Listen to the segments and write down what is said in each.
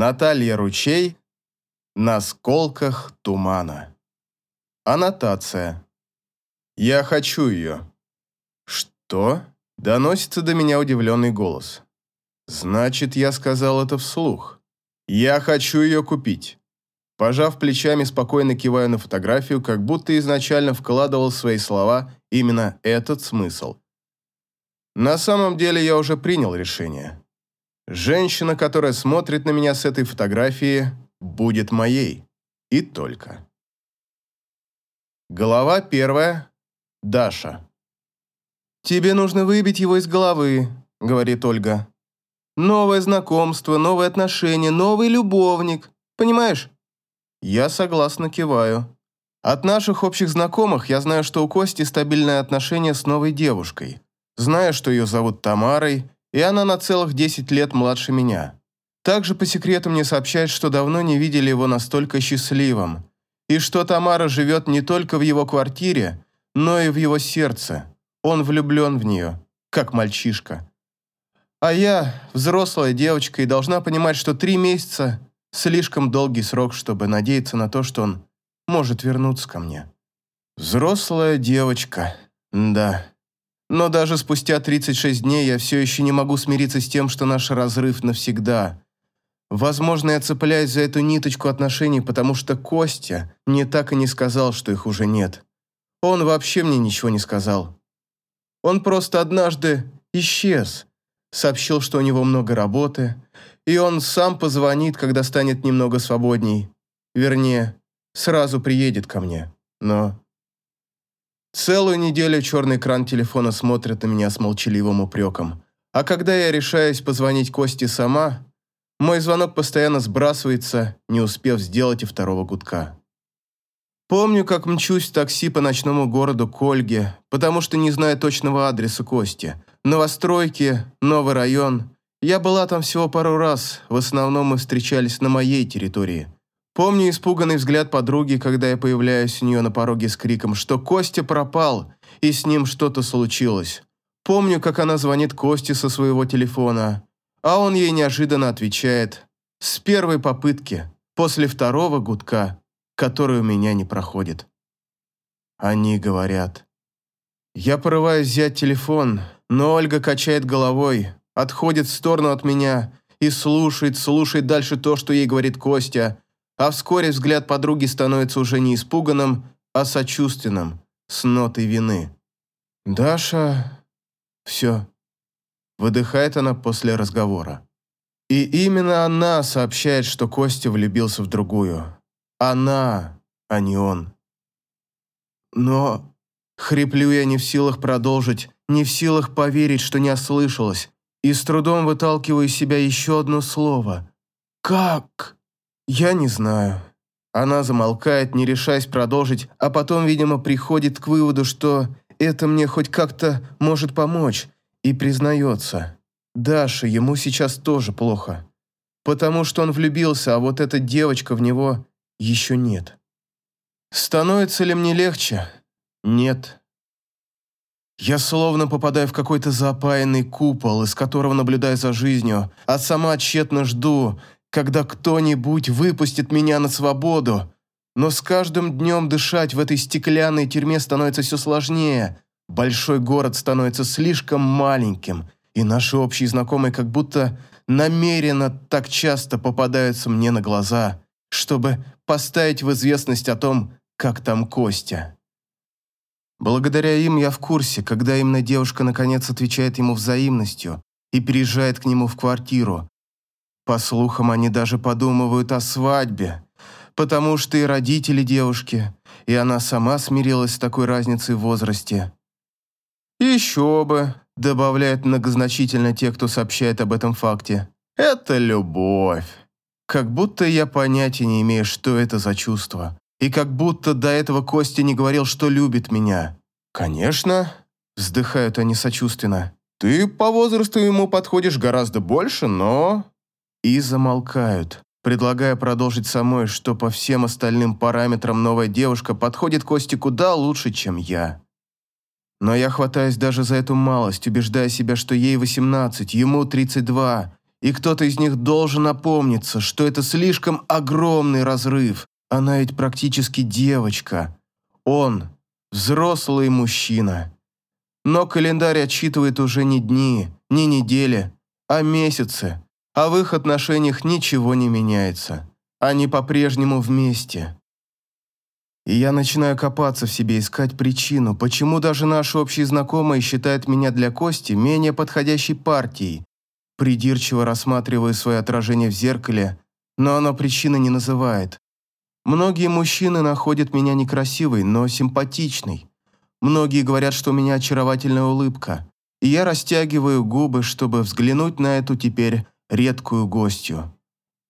Наталья Ручей на сколках тумана. Аннотация. Я хочу ее. Что? Доносится до меня удивленный голос. Значит, я сказал это вслух. Я хочу ее купить. Пожав плечами, спокойно киваю на фотографию, как будто изначально вкладывал в свои слова именно этот смысл. На самом деле я уже принял решение. Женщина, которая смотрит на меня с этой фотографии, будет моей. И только. Глава первая. Даша. «Тебе нужно выбить его из головы», — говорит Ольга. «Новое знакомство, новые отношения, новый любовник. Понимаешь?» Я согласно киваю. От наших общих знакомых я знаю, что у Кости стабильное отношение с новой девушкой. Знаю, что ее зовут Тамарой, и она на целых 10 лет младше меня. Также по секрету мне сообщают, что давно не видели его настолько счастливым, и что Тамара живет не только в его квартире, но и в его сердце. Он влюблен в нее, как мальчишка. А я, взрослая девочка, и должна понимать, что три месяца – слишком долгий срок, чтобы надеяться на то, что он может вернуться ко мне. Взрослая девочка, да. Но даже спустя 36 дней я все еще не могу смириться с тем, что наш разрыв навсегда. Возможно, я цепляюсь за эту ниточку отношений, потому что Костя мне так и не сказал, что их уже нет. Он вообще мне ничего не сказал. Он просто однажды исчез, сообщил, что у него много работы, и он сам позвонит, когда станет немного свободней. Вернее, сразу приедет ко мне. Но Целую неделю черный экран телефона смотрит на меня с молчаливым упреком. А когда я решаюсь позвонить Косте сама, мой звонок постоянно сбрасывается, не успев сделать и второго гудка. Помню, как мчусь в такси по ночному городу к Ольге, потому что не знаю точного адреса Кости. Новостройки, новый район. Я была там всего пару раз, в основном мы встречались на моей территории. Помню испуганный взгляд подруги, когда я появляюсь у нее на пороге с криком, что Костя пропал, и с ним что-то случилось. Помню, как она звонит Косте со своего телефона, а он ей неожиданно отвечает «С первой попытки, после второго гудка, который у меня не проходит». Они говорят. Я порываюсь взять телефон, но Ольга качает головой, отходит в сторону от меня и слушает, слушает дальше то, что ей говорит Костя, а вскоре взгляд подруги становится уже не испуганным, а сочувственным, с нотой вины. «Даша...» «Все». Выдыхает она после разговора. И именно она сообщает, что Костя влюбился в другую. Она, а не он. Но... Хриплю я не в силах продолжить, не в силах поверить, что не ослышалась, и с трудом выталкиваю из себя еще одно слово. «Как?» «Я не знаю». Она замолкает, не решаясь продолжить, а потом, видимо, приходит к выводу, что это мне хоть как-то может помочь, и признается. Даша, ему сейчас тоже плохо. Потому что он влюбился, а вот эта девочка в него еще нет. Становится ли мне легче? Нет. Я словно попадаю в какой-то запаянный купол, из которого наблюдаю за жизнью, а сама тщетно жду, когда кто-нибудь выпустит меня на свободу. Но с каждым днем дышать в этой стеклянной тюрьме становится все сложнее. Большой город становится слишком маленьким, и наши общие знакомые как будто намеренно так часто попадаются мне на глаза, чтобы поставить в известность о том, как там Костя. Благодаря им я в курсе, когда именно девушка наконец отвечает ему взаимностью и переезжает к нему в квартиру, по слухам, они даже подумывают о свадьбе, потому что и родители девушки, и она сама смирилась с такой разницей в возрасте. «Еще бы», — добавляют многозначительно те, кто сообщает об этом факте. «Это любовь». Как будто я понятия не имею, что это за чувство. И как будто до этого Костя не говорил, что любит меня. «Конечно», — вздыхают они сочувственно. «Ты по возрасту ему подходишь гораздо больше, но и замолкают, предлагая продолжить самой, что по всем остальным параметрам новая девушка подходит Косте куда лучше, чем я. Но я хватаюсь даже за эту малость, убеждая себя, что ей 18, ему 32, и кто-то из них должен опомниться, что это слишком огромный разрыв. Она ведь практически девочка. Он – взрослый мужчина. Но календарь отсчитывает уже не дни, не недели, а месяцы, а в их отношениях ничего не меняется. Они по-прежнему вместе. И я начинаю копаться в себе, искать причину, почему даже наши общие знакомые считают меня для Кости менее подходящей партией. Придирчиво рассматриваю свое отражение в зеркале, но оно причины не называет. Многие мужчины находят меня некрасивой, но симпатичной. Многие говорят, что у меня очаровательная улыбка, и я растягиваю губы, чтобы взглянуть на эту теперь редкую гостью.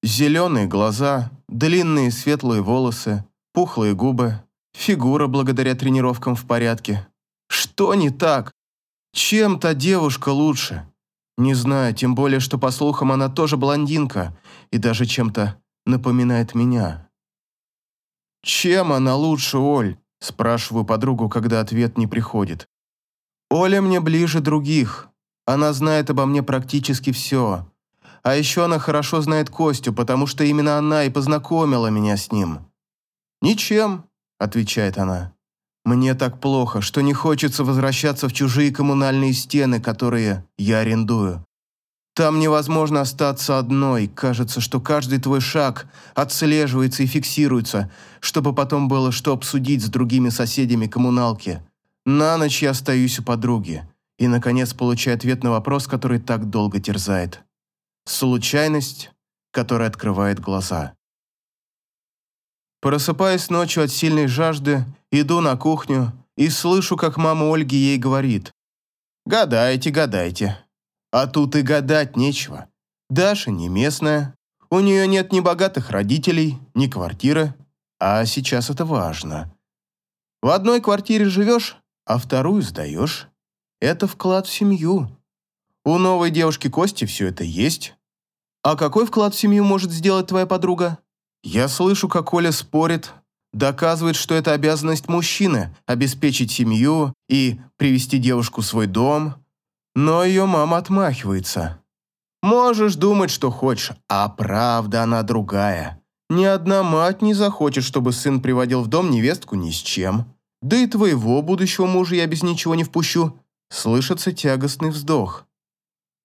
Зеленые глаза, длинные светлые волосы, пухлые губы, фигура благодаря тренировкам в порядке. Что не так? Чем та девушка лучше? Не знаю, тем более, что, по слухам, она тоже блондинка и даже чем-то напоминает меня. «Чем она лучше, Оль?» – спрашиваю подругу, когда ответ не приходит. «Оля мне ближе других. Она знает обо мне практически все. А еще она хорошо знает Костю, потому что именно она и познакомила меня с ним. «Ничем», — отвечает она. «Мне так плохо, что не хочется возвращаться в чужие коммунальные стены, которые я арендую. Там невозможно остаться одной. Кажется, что каждый твой шаг отслеживается и фиксируется, чтобы потом было что обсудить с другими соседями коммуналки. На ночь я остаюсь у подруги и, наконец, получаю ответ на вопрос, который так долго терзает. Случайность, которая открывает глаза. Просыпаясь ночью от сильной жажды, иду на кухню и слышу, как мама Ольги ей говорит. «Гадайте, гадайте». А тут и гадать нечего. Даша не местная, у нее нет ни богатых родителей, ни квартиры, а сейчас это важно. В одной квартире живешь, а вторую сдаешь. Это вклад в семью. У новой девушки Кости все это есть. А какой вклад в семью может сделать твоя подруга? Я слышу, как Коля спорит, доказывает, что это обязанность мужчины – обеспечить семью и привести девушку в свой дом. Но ее мама отмахивается. Можешь думать, что хочешь, а правда она другая. Ни одна мать не захочет, чтобы сын приводил в дом невестку ни с чем. Да и твоего будущего мужа я без ничего не впущу. Слышится тягостный вздох.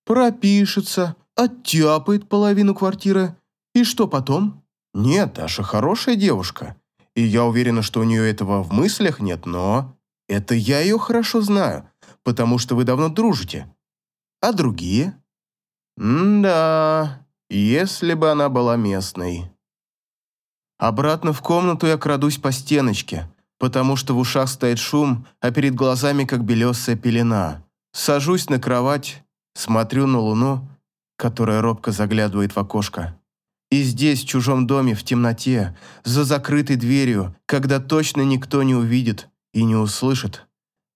Пропишется, оттяпает половину квартиры. И что потом? Нет, Даша хорошая девушка, и я уверена, что у нее этого в мыслях нет, но... Это я ее хорошо знаю, потому что вы давно дружите. А другие? М-да, если бы она была местной. Обратно в комнату я крадусь по стеночке, потому что в ушах стоит шум, а перед глазами как белесая пелена. Сажусь на кровать, смотрю на луну, которая робко заглядывает в окошко. И здесь, в чужом доме, в темноте, за закрытой дверью, когда точно никто не увидит и не услышит,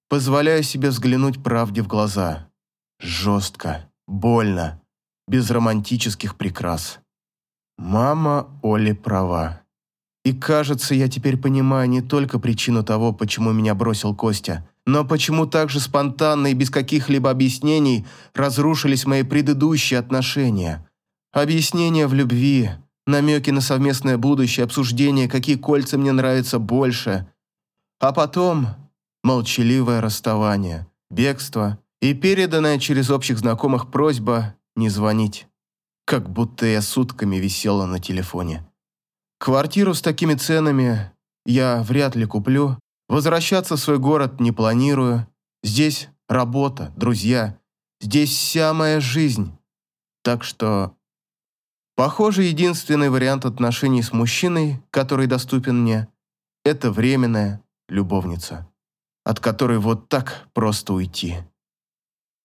позволяю себе взглянуть правде в глаза. Жестко, больно, без романтических прикрас. Мама Оли права. И кажется, я теперь понимаю не только причину того, почему меня бросил Костя, но почему так же спонтанно и без каких-либо объяснений разрушились мои предыдущие отношения – Объяснения в любви, намеки на совместное будущее, обсуждение, какие кольца мне нравятся больше. А потом молчаливое расставание, бегство и переданная через общих знакомых просьба не звонить. Как будто я сутками висела на телефоне. Квартиру с такими ценами я вряд ли куплю. Возвращаться в свой город не планирую. Здесь работа, друзья. Здесь вся моя жизнь. Так что Похоже, единственный вариант отношений с мужчиной, который доступен мне, это временная любовница, от которой вот так просто уйти.